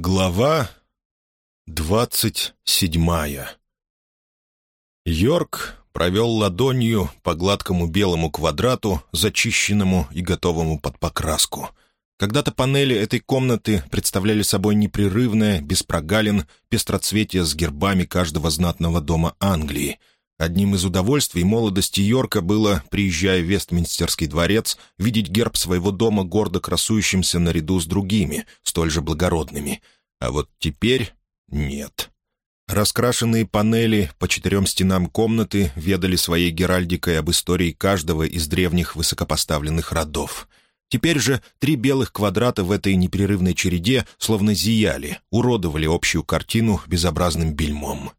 Глава двадцать седьмая Йорк провел ладонью по гладкому белому квадрату, зачищенному и готовому под покраску. Когда-то панели этой комнаты представляли собой непрерывное, без прогалин, пестроцветие с гербами каждого знатного дома Англии. Одним из удовольствий молодости Йорка было, приезжая в Вестминстерский дворец, видеть герб своего дома гордо красующимся наряду с другими, столь же благородными. А вот теперь нет. Раскрашенные панели по четырем стенам комнаты ведали своей геральдикой об истории каждого из древних высокопоставленных родов. Теперь же три белых квадрата в этой непрерывной череде словно зияли, уродовали общую картину безобразным бельмом.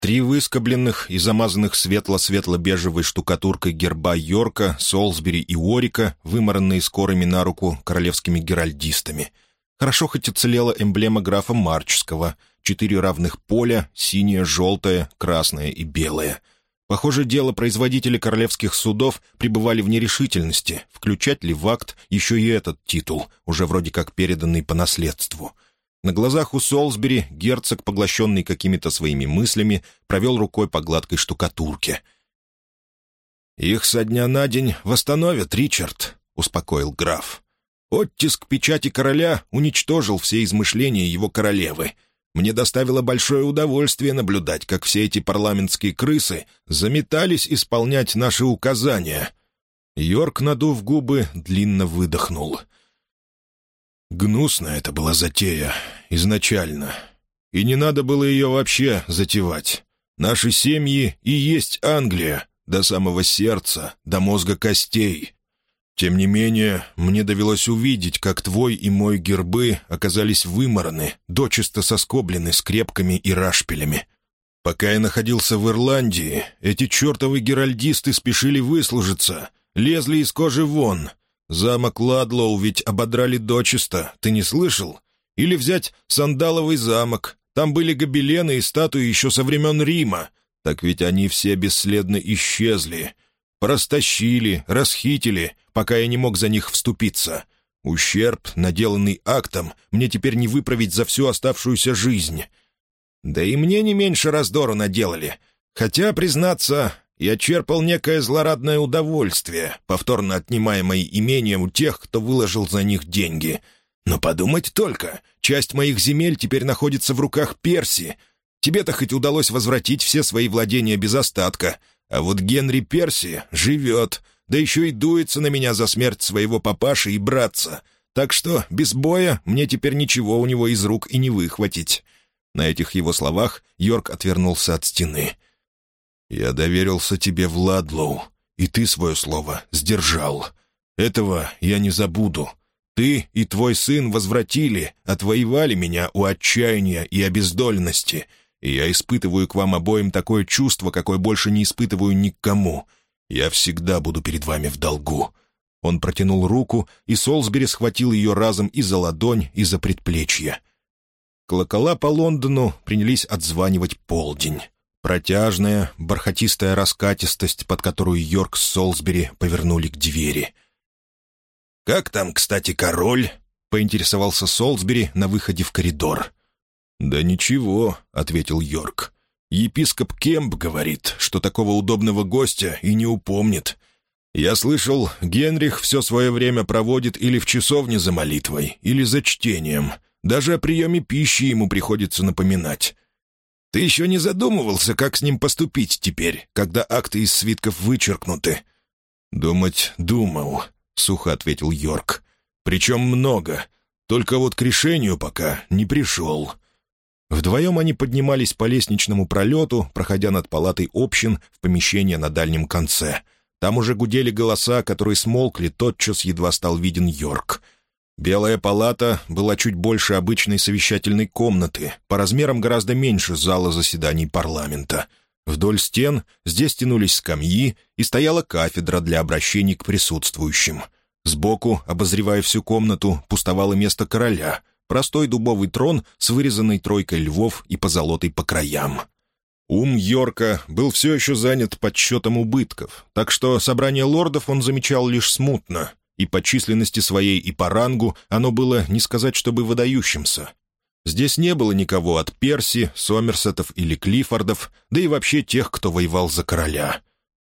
Три выскобленных и замазанных светло-светло-бежевой штукатуркой герба Йорка, Солсбери и Уорика, вымаранные скорыми на руку королевскими геральдистами. Хорошо хоть уцелела эмблема графа Марчского — четыре равных поля — синее, желтое, красное и белое. Похоже, дело производители королевских судов пребывали в нерешительности, включать ли в акт еще и этот титул, уже вроде как переданный по наследству. На глазах у Солсбери герцог, поглощенный какими-то своими мыслями, провел рукой по гладкой штукатурке. «Их со дня на день восстановят, Ричард», — успокоил граф. «Оттиск печати короля уничтожил все измышления его королевы». Мне доставило большое удовольствие наблюдать, как все эти парламентские крысы заметались исполнять наши указания. Йорк, надув губы, длинно выдохнул. Гнусно это была затея, изначально. И не надо было ее вообще затевать. Наши семьи и есть Англия, до самого сердца, до мозга костей. Тем не менее, мне довелось увидеть, как твой и мой гербы оказались вымораны, дочисто соскоблены скрепками и рашпилями. Пока я находился в Ирландии, эти чертовы геральдисты спешили выслужиться, лезли из кожи вон. Замок Ладлоу ведь ободрали дочисто, ты не слышал? Или взять Сандаловый замок, там были гобелены и статуи еще со времен Рима. Так ведь они все бесследно исчезли. Растащили, расхитили, пока я не мог за них вступиться. Ущерб, наделанный актом, мне теперь не выправить за всю оставшуюся жизнь. Да и мне не меньше раздору наделали. Хотя, признаться, я черпал некое злорадное удовольствие, повторно отнимая мои имения у тех, кто выложил за них деньги. Но подумать только, часть моих земель теперь находится в руках Перси. Тебе-то хоть удалось возвратить все свои владения без остатка, а вот Генри Перси живет, да еще и дуется на меня за смерть своего папаши и братца. Так что без боя мне теперь ничего у него из рук и не выхватить». На этих его словах Йорк отвернулся от стены. «Я доверился тебе, Владлоу, и ты свое слово сдержал. Этого я не забуду. Ты и твой сын возвратили, отвоевали меня у отчаяния и обездоленности, и я испытываю к вам обоим такое чувство, какое больше не испытываю никому. Я всегда буду перед вами в долгу». Он протянул руку, и Солсбери схватил ее разом и за ладонь, и за предплечье. Колокола по Лондону принялись отзванивать полдень. Протяжная, бархатистая раскатистость, под которую Йорк с Солсбери повернули к двери. «Как там, кстати, король?» — поинтересовался Солсбери на выходе в коридор. «Да ничего», — ответил Йорк. «Епископ Кемп говорит, что такого удобного гостя и не упомнит. Я слышал, Генрих все свое время проводит или в часовне за молитвой, или за чтением. Даже о приеме пищи ему приходится напоминать. Ты еще не задумывался, как с ним поступить теперь, когда акты из свитков вычеркнуты?» «Думать думал», — сухо ответил Йорк. «Причем много. Только вот к решению пока не пришел». Вдвоем они поднимались по лестничному пролету, проходя над палатой общин в помещение на дальнем конце. Там уже гудели голоса, которые смолкли, тотчас едва стал виден Йорк. Белая палата была чуть больше обычной совещательной комнаты, по размерам гораздо меньше зала заседаний парламента. Вдоль стен здесь тянулись скамьи и стояла кафедра для обращений к присутствующим. Сбоку, обозревая всю комнату, пустовало место короля — Простой дубовый трон с вырезанной тройкой львов и позолотой по краям. Ум Йорка был все еще занят подсчетом убытков, так что собрание лордов он замечал лишь смутно, и по численности своей и по рангу оно было не сказать, чтобы выдающимся. Здесь не было никого от Перси, Сомерсетов или Клиффордов, да и вообще тех, кто воевал за короля.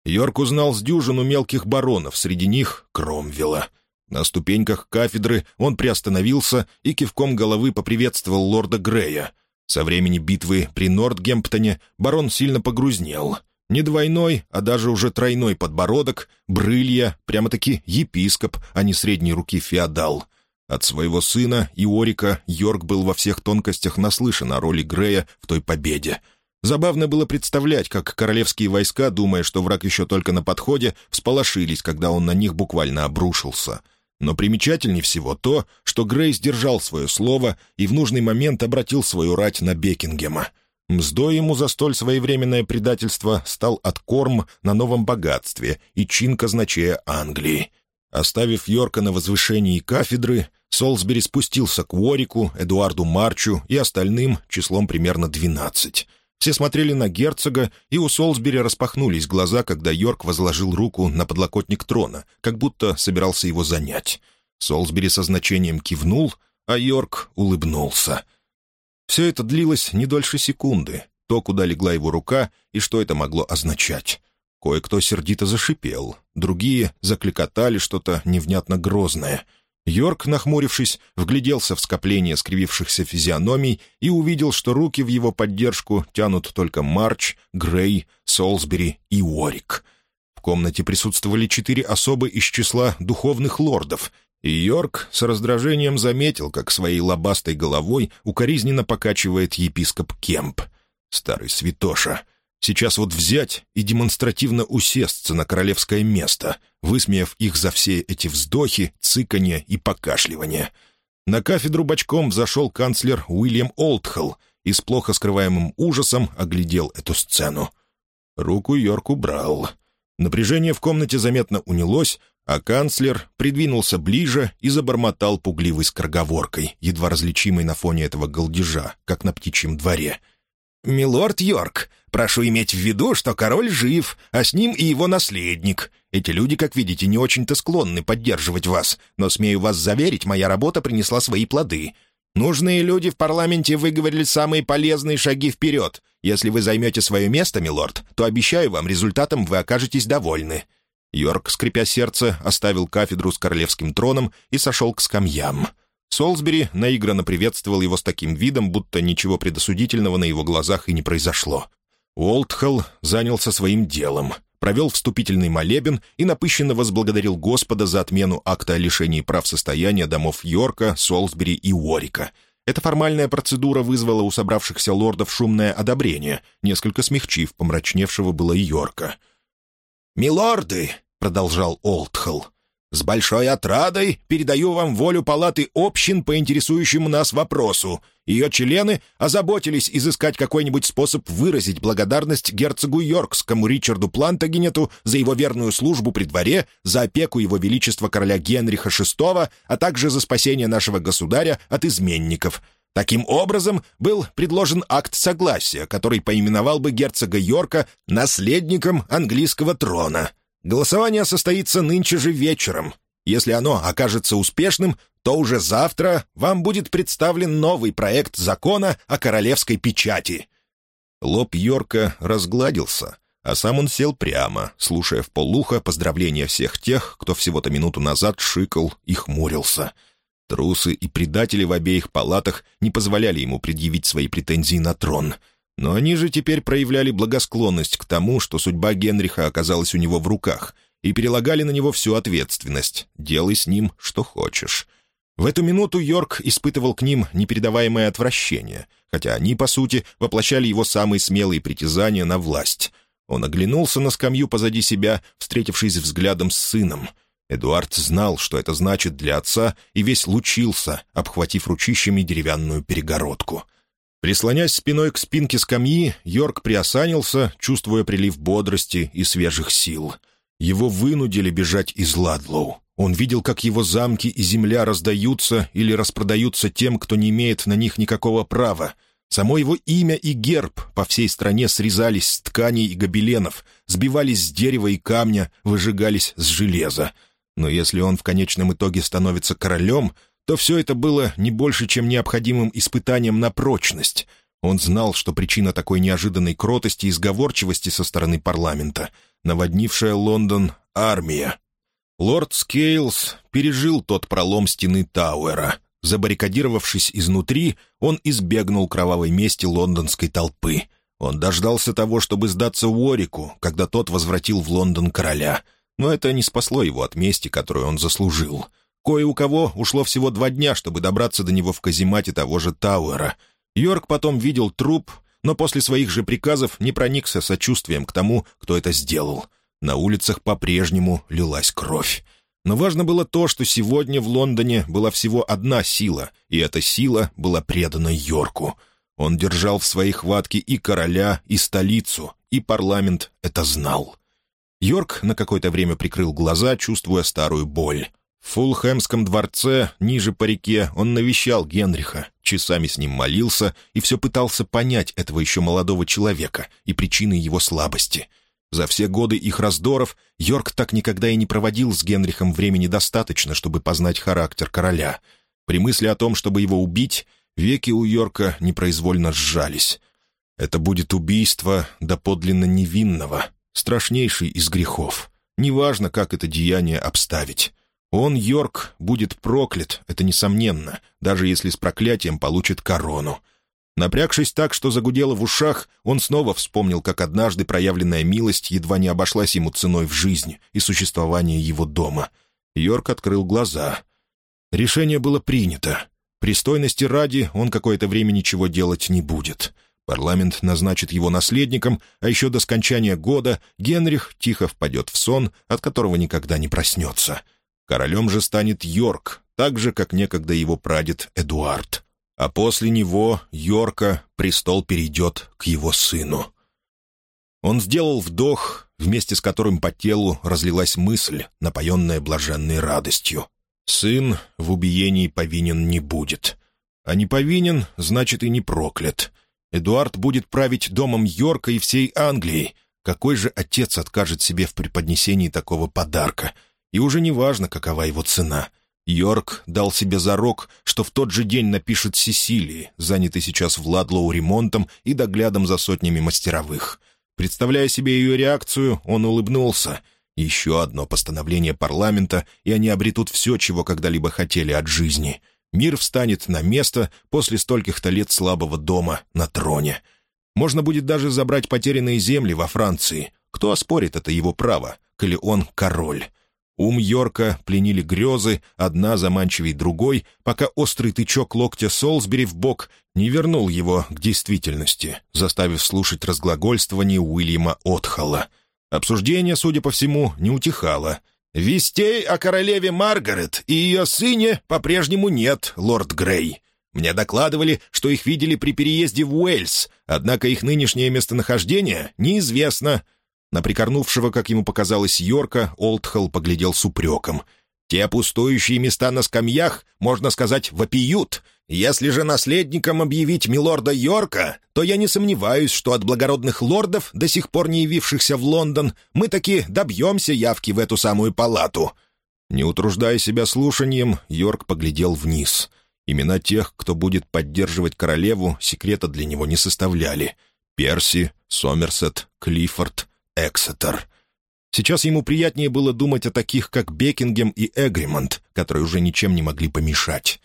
Йорк узнал с дюжину мелких баронов, среди них — Кромвелла. На ступеньках кафедры он приостановился и кивком головы поприветствовал лорда Грея. Со времени битвы при Нортгемптоне барон сильно погрузнел. Не двойной, а даже уже тройной подбородок, брылья, прямо-таки епископ, а не средней руки феодал. От своего сына, Иорика, Йорк был во всех тонкостях наслышан о роли Грея в той победе. Забавно было представлять, как королевские войска, думая, что враг еще только на подходе, всполошились, когда он на них буквально обрушился — но примечательнее всего то, что Грей сдержал свое слово и в нужный момент обратил свою рать на Бекингема. Мздой ему за столь своевременное предательство стал откорм на новом богатстве и чин казначея Англии. Оставив Йорка на возвышении кафедры, Солсбери спустился к Уорику, Эдуарду Марчу и остальным числом примерно двенадцать. Все смотрели на герцога, и у Солсбери распахнулись глаза, когда Йорк возложил руку на подлокотник трона, как будто собирался его занять. Солсбери со значением кивнул, а Йорк улыбнулся. Все это длилось не дольше секунды, то, куда легла его рука и что это могло означать. Кое-кто сердито зашипел, другие закликотали что-то невнятно грозное — Йорк, нахмурившись, вгляделся в скопление скривившихся физиономий и увидел, что руки в его поддержку тянут только Марч, Грей, Солсбери и Уорик. В комнате присутствовали четыре особы из числа духовных лордов, и Йорк с раздражением заметил, как своей лобастой головой укоризненно покачивает епископ Кемп. Старый святоша — Сейчас вот взять и демонстративно усесться на королевское место, высмеяв их за все эти вздохи, цыканье и покашливание. На кафедру бочком взошел канцлер Уильям Олдхелл и с плохо скрываемым ужасом оглядел эту сцену. Руку Йорк убрал. Напряжение в комнате заметно унялось, а канцлер придвинулся ближе и забормотал пугливой скороговоркой, едва различимой на фоне этого голдежа, как на птичьем дворе — «Милорд Йорк, прошу иметь в виду, что король жив, а с ним и его наследник. Эти люди, как видите, не очень-то склонны поддерживать вас, но, смею вас заверить, моя работа принесла свои плоды. Нужные люди в парламенте выговорили самые полезные шаги вперед. Если вы займете свое место, милорд, то, обещаю вам, результатом вы окажетесь довольны». Йорк, скрипя сердце, оставил кафедру с королевским троном и сошел к скамьям. Солсбери наигранно приветствовал его с таким видом, будто ничего предосудительного на его глазах и не произошло. Уолтхелл занялся своим делом, провел вступительный молебен и напыщенно возблагодарил Господа за отмену акта о лишении прав состояния домов Йорка, Солсбери и Уорика. Эта формальная процедура вызвала у собравшихся лордов шумное одобрение, несколько смягчив помрачневшего было Йорка. «Милорды!» — продолжал Олдхелл. С большой отрадой передаю вам волю палаты общин по интересующему нас вопросу. Ее члены озаботились изыскать какой-нибудь способ выразить благодарность герцогу Йоркскому Ричарду Плантагенету за его верную службу при дворе, за опеку его величества короля Генриха VI, а также за спасение нашего государя от изменников. Таким образом, был предложен акт согласия, который поименовал бы герцога Йорка наследником английского трона. Голосование состоится нынче же вечером. Если оно окажется успешным, то уже завтра вам будет представлен новый проект закона о королевской печати». Лоб Йорка разгладился, а сам он сел прямо, слушая в полухо поздравления всех тех, кто всего-то минуту назад шикал и хмурился. Трусы и предатели в обеих палатах не позволяли ему предъявить свои претензии на трон — но они же теперь проявляли благосклонность к тому, что судьба Генриха оказалась у него в руках, и перелагали на него всю ответственность. Делай с ним, что хочешь. В эту минуту Йорк испытывал к ним непередаваемое отвращение, хотя они, по сути, воплощали его самые смелые притязания на власть. Он оглянулся на скамью позади себя, встретившись взглядом с сыном. Эдуард знал, что это значит для отца, и весь лучился, обхватив ручищами деревянную перегородку — Прислонясь спиной к спинке скамьи, Йорк приосанился, чувствуя прилив бодрости и свежих сил. Его вынудили бежать из Ладлоу. Он видел, как его замки и земля раздаются или распродаются тем, кто не имеет на них никакого права. Само его имя и герб по всей стране срезались с тканей и гобеленов, сбивались с дерева и камня, выжигались с железа. Но если он в конечном итоге становится королем, то все это было не больше, чем необходимым испытанием на прочность. Он знал, что причина такой неожиданной кротости и сговорчивости со стороны парламента — наводнившая Лондон армия. Лорд Скейлс пережил тот пролом стены Тауэра. Забаррикадировавшись изнутри, он избегнул кровавой мести лондонской толпы. Он дождался того, чтобы сдаться Уорику, когда тот возвратил в Лондон короля. Но это не спасло его от мести, которую он заслужил. Кое у кого ушло всего два дня, чтобы добраться до него в каземате того же Тауэра. Йорк потом видел труп, но после своих же приказов не проникся сочувствием к тому, кто это сделал. На улицах по-прежнему лилась кровь. Но важно было то, что сегодня в Лондоне была всего одна сила, и эта сила была предана Йорку. Он держал в своей хватке и короля, и столицу, и парламент это знал. Йорк на какое-то время прикрыл глаза, чувствуя старую боль. В Фулхэмском дворце, ниже по реке, он навещал Генриха, часами с ним молился и все пытался понять этого еще молодого человека и причины его слабости. За все годы их раздоров Йорк так никогда и не проводил с Генрихом времени достаточно, чтобы познать характер короля. При мысли о том, чтобы его убить, веки у Йорка непроизвольно сжались. Это будет убийство доподлинно невинного, страшнейший из грехов. Неважно, как это деяние обставить. Он, Йорк, будет проклят, это несомненно, даже если с проклятием получит корону. Напрягшись так, что загудело в ушах, он снова вспомнил, как однажды проявленная милость едва не обошлась ему ценой в жизни и существование его дома. Йорк открыл глаза. Решение было принято. Пристойности ради он какое-то время ничего делать не будет. Парламент назначит его наследником, а еще до скончания года Генрих тихо впадет в сон, от которого никогда не проснется. Королем же станет Йорк, так же, как некогда его прадед Эдуард. А после него, Йорка, престол перейдет к его сыну. Он сделал вдох, вместе с которым по телу разлилась мысль, напоенная блаженной радостью. Сын в убиении повинен не будет. А не повинен, значит и не проклят. Эдуард будет править домом Йорка и всей Англии. Какой же отец откажет себе в преподнесении такого подарка — и уже не важно, какова его цена. Йорк дал себе зарок, что в тот же день напишет Сесилии, занятый сейчас в Ладлоу ремонтом и доглядом за сотнями мастеровых. Представляя себе ее реакцию, он улыбнулся. Еще одно постановление парламента, и они обретут все, чего когда-либо хотели от жизни. Мир встанет на место после стольких-то лет слабого дома на троне. Можно будет даже забрать потерянные земли во Франции. Кто оспорит это его право, коли он король? Ум Йорка пленили грезы, одна заманчивей другой, пока острый тычок локтя Солсбери в бок не вернул его к действительности, заставив слушать разглагольствование Уильяма Отхала. Обсуждение, судя по всему, не утихало. «Вестей о королеве Маргарет и ее сыне по-прежнему нет, лорд Грей. Мне докладывали, что их видели при переезде в Уэльс, однако их нынешнее местонахождение неизвестно». На прикорнувшего, как ему показалось, Йорка, Олдхолл поглядел с упреком. «Те пустующие места на скамьях, можно сказать, вопиют. Если же наследником объявить милорда Йорка, то я не сомневаюсь, что от благородных лордов, до сих пор не явившихся в Лондон, мы таки добьемся явки в эту самую палату». Не утруждая себя слушанием, Йорк поглядел вниз. Имена тех, кто будет поддерживать королеву, секрета для него не составляли. Перси, Сомерсет, Клиффорд, Эксетер. Сейчас ему приятнее было думать о таких, как Бекингем и Эгримонт, которые уже ничем не могли помешать.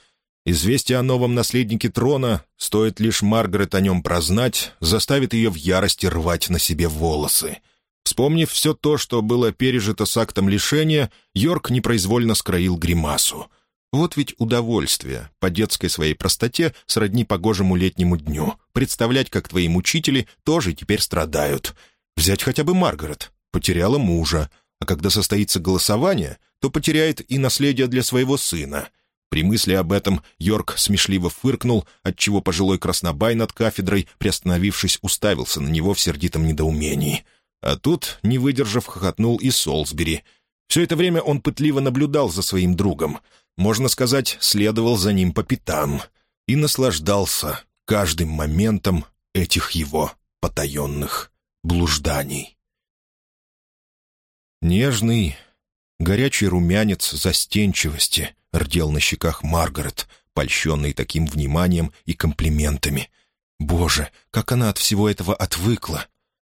Известие о новом наследнике трона, стоит лишь Маргарет о нем прознать, заставит ее в ярости рвать на себе волосы. Вспомнив все то, что было пережито с актом лишения, Йорк непроизвольно скроил гримасу. Вот ведь удовольствие, по детской своей простоте, сродни погожему летнему дню, представлять, как твои мучители тоже теперь страдают — Взять хотя бы Маргарет. Потеряла мужа, а когда состоится голосование, то потеряет и наследие для своего сына. При мысли об этом Йорк смешливо фыркнул, отчего пожилой краснобай над кафедрой, приостановившись, уставился на него в сердитом недоумении. А тут, не выдержав, хохотнул и Солсбери. Все это время он пытливо наблюдал за своим другом. Можно сказать, следовал за ним по пятам. И наслаждался каждым моментом этих его потаенных блужданий. Нежный, горячий румянец застенчивости — рдел на щеках Маргарет, польщенный таким вниманием и комплиментами. «Боже, как она от всего этого отвыкла!»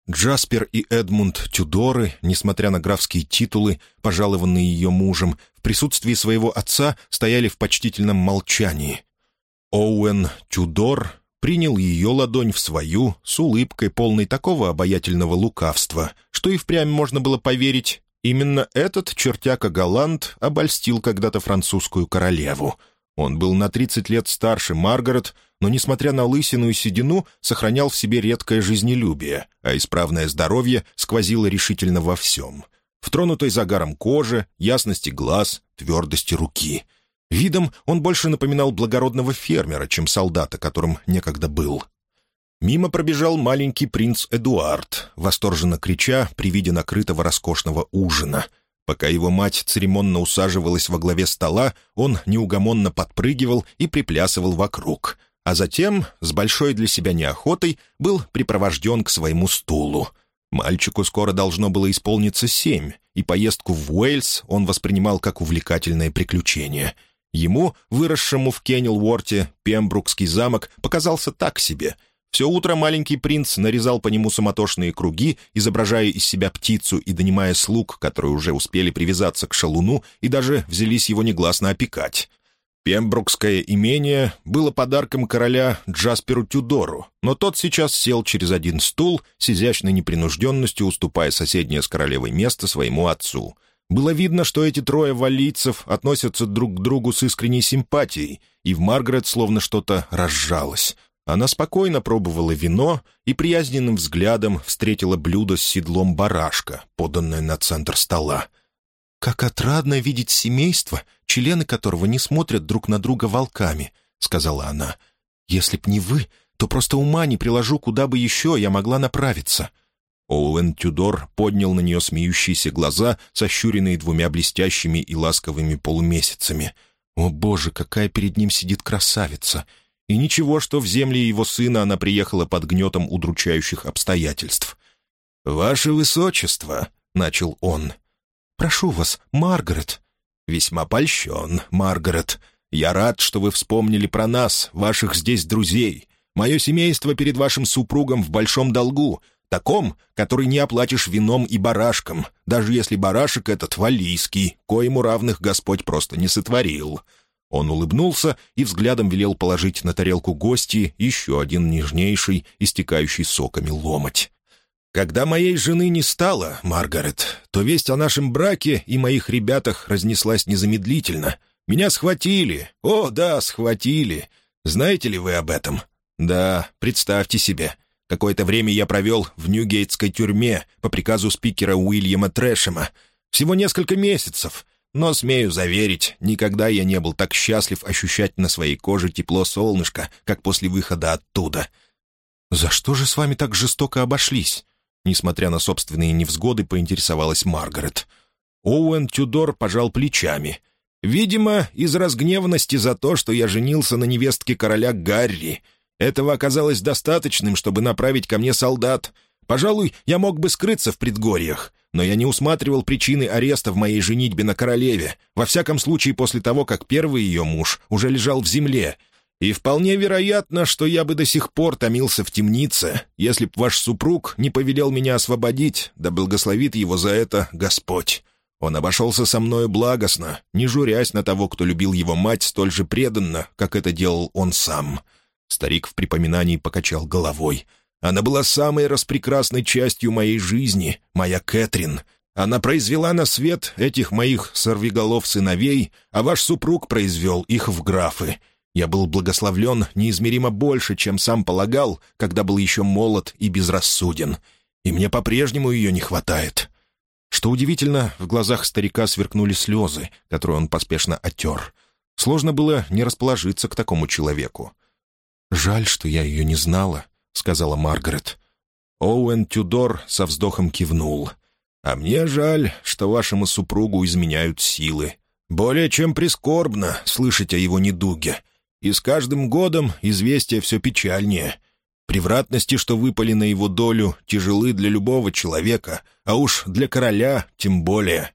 Джаспер и Эдмунд Тюдоры, несмотря на графские титулы, пожалованные ее мужем, в присутствии своего отца стояли в почтительном молчании. Оуэн Тюдор принял ее ладонь в свою с улыбкой, полной такого обаятельного лукавства, что и впрямь можно было поверить, именно этот чертяка Голланд обольстил когда-то французскую королеву. Он был на 30 лет старше Маргарет, но, несмотря на лысину и седину, сохранял в себе редкое жизнелюбие, а исправное здоровье сквозило решительно во всем. В тронутой загаром кожи, ясности глаз, твердости руки. Видом он больше напоминал благородного фермера, чем солдата, которым некогда был. Мимо пробежал маленький принц Эдуард, восторженно крича при виде накрытого роскошного ужина — Пока его мать церемонно усаживалась во главе стола, он неугомонно подпрыгивал и приплясывал вокруг а затем, с большой для себя неохотой, был припровожден к своему стулу. Мальчику скоро должно было исполниться семь, и поездку в Уэльс он воспринимал как увлекательное приключение. Ему, выросшему в Кеннелворте, Пембрукский замок показался так себе. Все утро маленький принц нарезал по нему суматошные круги, изображая из себя птицу и донимая слуг, которые уже успели привязаться к шалуну и даже взялись его негласно опекать. Пембрукское имение было подарком короля Джасперу Тюдору, но тот сейчас сел через один стул, с изящной непринужденностью уступая соседнее с королевой место своему отцу. Было видно, что эти трое валийцев относятся друг к другу с искренней симпатией, и в Маргарет словно что-то разжалось. Она спокойно пробовала вино и приязненным взглядом встретила блюдо с седлом барашка, поданное на центр стола — «Как отрадно видеть семейство, члены которого не смотрят друг на друга волками», — сказала она. «Если б не вы, то просто ума не приложу, куда бы еще я могла направиться». Оуэн Тюдор поднял на нее смеющиеся глаза, сощуренные двумя блестящими и ласковыми полумесяцами. «О, Боже, какая перед ним сидит красавица!» И ничего, что в земле его сына она приехала под гнетом удручающих обстоятельств. «Ваше Высочество», — начал он, — «Прошу вас, Маргарет». «Весьма польщен, Маргарет. Я рад, что вы вспомнили про нас, ваших здесь друзей. Мое семейство перед вашим супругом в большом долгу, таком, который не оплатишь вином и барашком, даже если барашек этот валийский, коему равных Господь просто не сотворил». Он улыбнулся и взглядом велел положить на тарелку гости еще один нежнейший, истекающий соками ломоть. Когда моей жены не стало, Маргарет, то весть о нашем браке и моих ребятах разнеслась незамедлительно. Меня схватили. О, да, схватили. Знаете ли вы об этом? Да, представьте себе. Какое-то время я провел в Ньюгейтской тюрьме по приказу спикера Уильяма Трэшема. Всего несколько месяцев. Но, смею заверить, никогда я не был так счастлив ощущать на своей коже тепло солнышка, как после выхода оттуда. «За что же с вами так жестоко обошлись?» Несмотря на собственные невзгоды, поинтересовалась Маргарет. Оуэн Тюдор пожал плечами. «Видимо, из разгневанности за то, что я женился на невестке короля Гарри. Этого оказалось достаточным, чтобы направить ко мне солдат. Пожалуй, я мог бы скрыться в предгорьях, но я не усматривал причины ареста в моей женитьбе на королеве, во всяком случае после того, как первый ее муж уже лежал в земле, и вполне вероятно, что я бы до сих пор томился в темнице, если б ваш супруг не повелел меня освободить, да благословит его за это Господь. Он обошелся со мною благостно, не журясь на того, кто любил его мать столь же преданно, как это делал он сам». Старик в припоминании покачал головой. «Она была самой распрекрасной частью моей жизни, моя Кэтрин. Она произвела на свет этих моих сорвиголов сыновей, а ваш супруг произвел их в графы. Я был благословлен неизмеримо больше, чем сам полагал, когда был еще молод и безрассуден. И мне по-прежнему ее не хватает». Что удивительно, в глазах старика сверкнули слезы, которые он поспешно оттер. Сложно было не расположиться к такому человеку. «Жаль, что я ее не знала», — сказала Маргарет. Оуэн Тюдор со вздохом кивнул. «А мне жаль, что вашему супругу изменяют силы. Более чем прискорбно слышать о его недуге. И с каждым годом известия все печальнее. Превратности, что выпали на его долю, тяжелы для любого человека, а уж для короля тем более.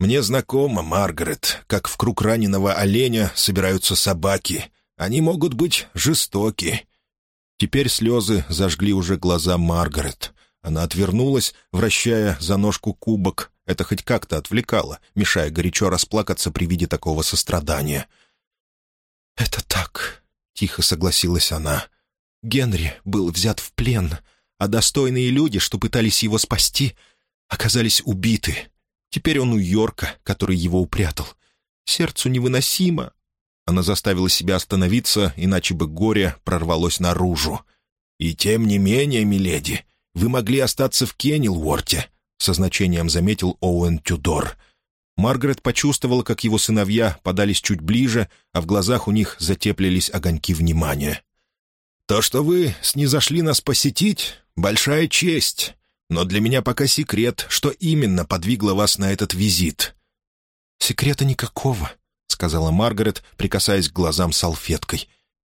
«Мне знакомо, Маргарет, как в круг раненого оленя собираются собаки. Они могут быть жестоки». Теперь слезы зажгли уже глаза Маргарет. Она отвернулась, вращая за ножку кубок. Это хоть как-то отвлекало, мешая горячо расплакаться при виде такого сострадания. «Это так», — тихо согласилась она. «Генри был взят в плен, а достойные люди, что пытались его спасти, оказались убиты. Теперь он у Йорка, который его упрятал. Сердцу невыносимо». Она заставила себя остановиться, иначе бы горе прорвалось наружу. «И тем не менее, миледи, вы могли остаться в Кеннелворте», — со значением заметил Оуэн Тюдор. Маргарет почувствовала, как его сыновья подались чуть ближе, а в глазах у них затеплились огоньки внимания. «То, что вы снизошли нас посетить, — большая честь. Но для меня пока секрет, что именно подвигло вас на этот визит». «Секрета никакого», — сказала Маргарет, прикасаясь к глазам салфеткой.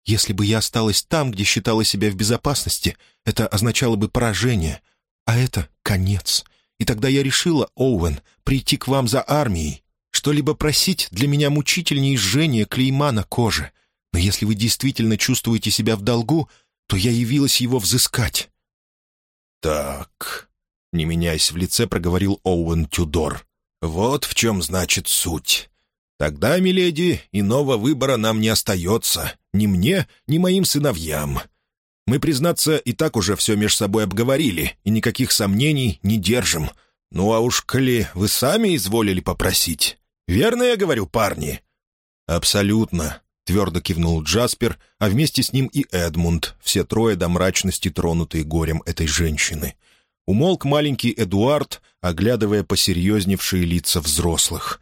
«Если бы я осталась там, где считала себя в безопасности, это означало бы поражение, а это конец. И тогда я решила, Оуэн, прийти к вам за армией. Что-либо просить для меня мучительнее жжения клейма на коже. Но если вы действительно чувствуете себя в долгу, то я явилась его взыскать. «Так», — не меняясь в лице, проговорил Оуэн Тюдор. «Вот в чем значит суть. Тогда, миледи, иного выбора нам не остается. Ни мне, ни моим сыновьям. Мы, признаться, и так уже все между собой обговорили, и никаких сомнений не держим. Ну а уж коли вы сами изволили попросить. Верно я говорю, парни?» «Абсолютно», — твердо кивнул Джаспер, а вместе с ним и Эдмунд, все трое до мрачности тронутые горем этой женщины. Умолк маленький Эдуард, оглядывая посерьезневшие лица взрослых.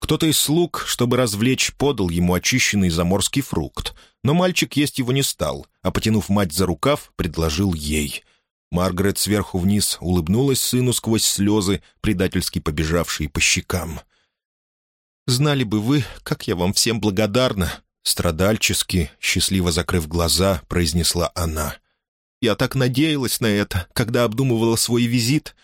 Кто-то из слуг, чтобы развлечь, подал ему очищенный заморский фрукт, но мальчик есть его не стал, а, потянув мать за рукав, предложил ей. Маргарет сверху вниз улыбнулась сыну сквозь слезы, предательски побежавшие по щекам. «Знали бы вы, как я вам всем благодарна!» Страдальчески, счастливо закрыв глаза, произнесла она. «Я так надеялась на это, когда обдумывала свой визит.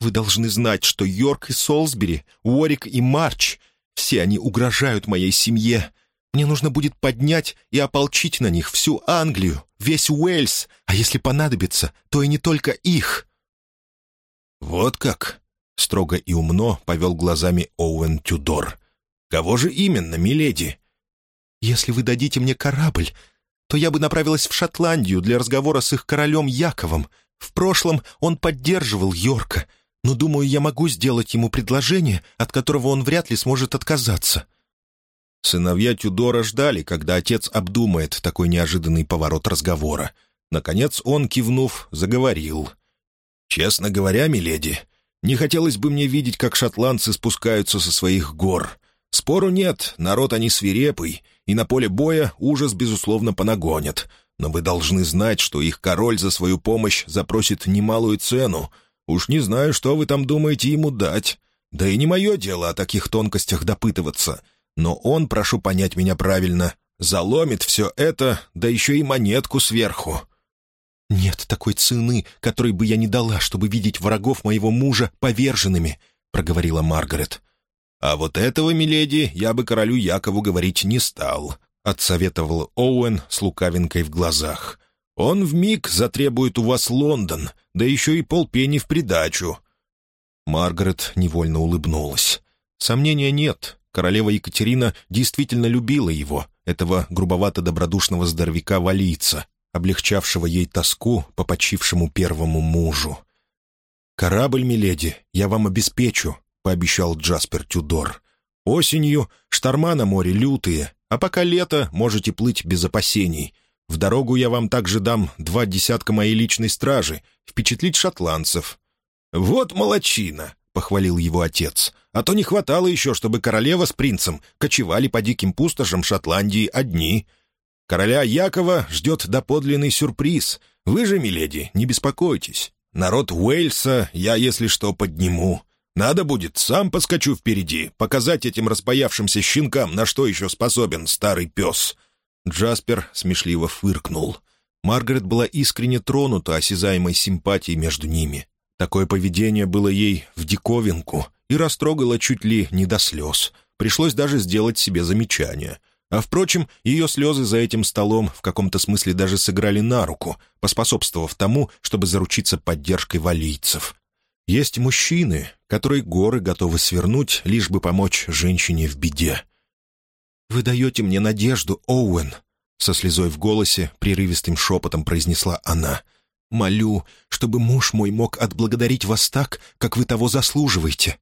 Вы должны знать, что Йорк и Солсбери, Уорик и Марч — все они угрожают моей семье. Мне нужно будет поднять и ополчить на них всю Англию, весь Уэльс, а если понадобится, то и не только их». «Вот как?» — строго и умно повел глазами Оуэн Тюдор. «Кого же именно, миледи?» «Если вы дадите мне корабль, то я бы направилась в Шотландию для разговора с их королем Яковом. В прошлом он поддерживал Йорка, но, думаю, я могу сделать ему предложение, от которого он вряд ли сможет отказаться». Сыновья Тюдора ждали, когда отец обдумает такой неожиданный поворот разговора. Наконец он, кивнув, заговорил. «Честно говоря, миледи, не хотелось бы мне видеть, как шотландцы спускаются со своих гор. Спору нет, народ они свирепый, и на поле боя ужас, безусловно, понагонят. Но вы должны знать, что их король за свою помощь запросит немалую цену. Уж не знаю, что вы там думаете ему дать. Да и не мое дело о таких тонкостях допытываться. Но он, прошу понять меня правильно, заломит все это, да еще и монетку сверху. «Нет такой цены, которой бы я не дала, чтобы видеть врагов моего мужа поверженными», — проговорила Маргарет. «А вот этого, миледи, я бы королю Якову говорить не стал», — отсоветовал Оуэн с лукавинкой в глазах. «Он вмиг затребует у вас Лондон, да еще и полпени в придачу». Маргарет невольно улыбнулась. Сомнения нет. Королева Екатерина действительно любила его, этого грубовато-добродушного здоровяка-валийца, облегчавшего ей тоску по почившему первому мужу. «Корабль, миледи, я вам обеспечу», — пообещал Джаспер Тюдор. «Осенью шторма на море лютые, а пока лето, можете плыть без опасений. В дорогу я вам также дам два десятка моей личной стражи, впечатлить шотландцев». «Вот молочина!» — похвалил его отец. «А то не хватало еще, чтобы королева с принцем кочевали по диким пустошам Шотландии одни. Короля Якова ждет доподлинный сюрприз. Вы же, миледи, не беспокойтесь. Народ Уэльса я, если что, подниму. Надо будет, сам поскочу впереди, показать этим распаявшимся щенкам, на что еще способен старый пес». Джаспер смешливо фыркнул. Маргарет была искренне тронута осязаемой симпатией между ними. Такое поведение было ей в диковинку, и растрогала чуть ли не до слез. Пришлось даже сделать себе замечание. А, впрочем, ее слезы за этим столом в каком-то смысле даже сыграли на руку, поспособствовав тому, чтобы заручиться поддержкой валийцев. Есть мужчины, которые горы готовы свернуть, лишь бы помочь женщине в беде. «Вы даете мне надежду, Оуэн», — со слезой в голосе, прерывистым шепотом произнесла она. «Молю, чтобы муж мой мог отблагодарить вас так, как вы того заслуживаете».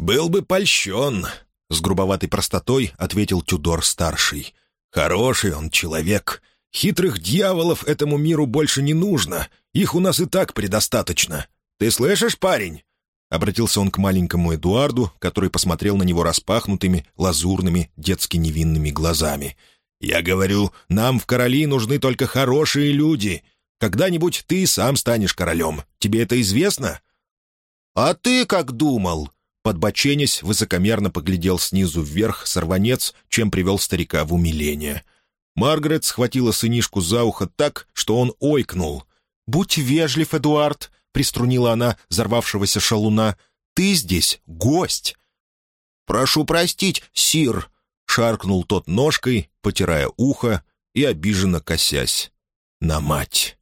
«Был бы польщен», — с грубоватой простотой ответил Тюдор-старший. «Хороший он человек. Хитрых дьяволов этому миру больше не нужно. Их у нас и так предостаточно. Ты слышишь, парень?» Обратился он к маленькому Эдуарду, который посмотрел на него распахнутыми, лазурными, детски невинными глазами. «Я говорю, нам в короли нужны только хорошие люди. Когда-нибудь ты сам станешь королем. Тебе это известно?» «А ты как думал?» Подбоченясь, высокомерно поглядел снизу вверх сорванец, чем привел старика в умиление. Маргарет схватила сынишку за ухо так, что он ойкнул. «Будь вежлив, Эдуард!» — приструнила она взорвавшегося шалуна. «Ты здесь гость!» «Прошу простить, сир!» — шаркнул тот ножкой, потирая ухо и обиженно косясь на мать.